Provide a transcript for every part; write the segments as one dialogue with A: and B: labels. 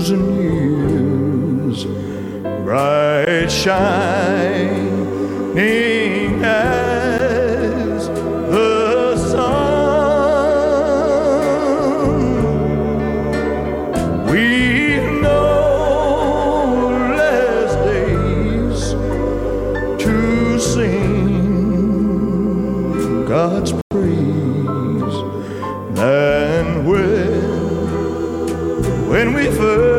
A: thousand years, bright shining as the sun. We know less days to sing God's praise than when when we first.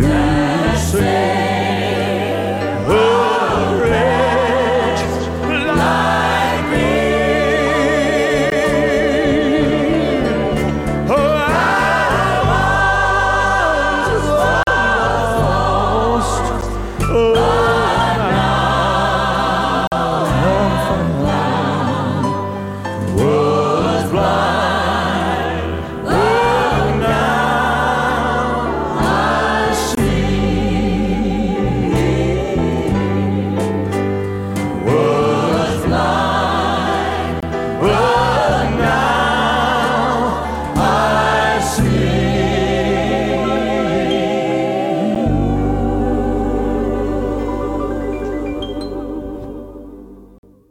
A: to say.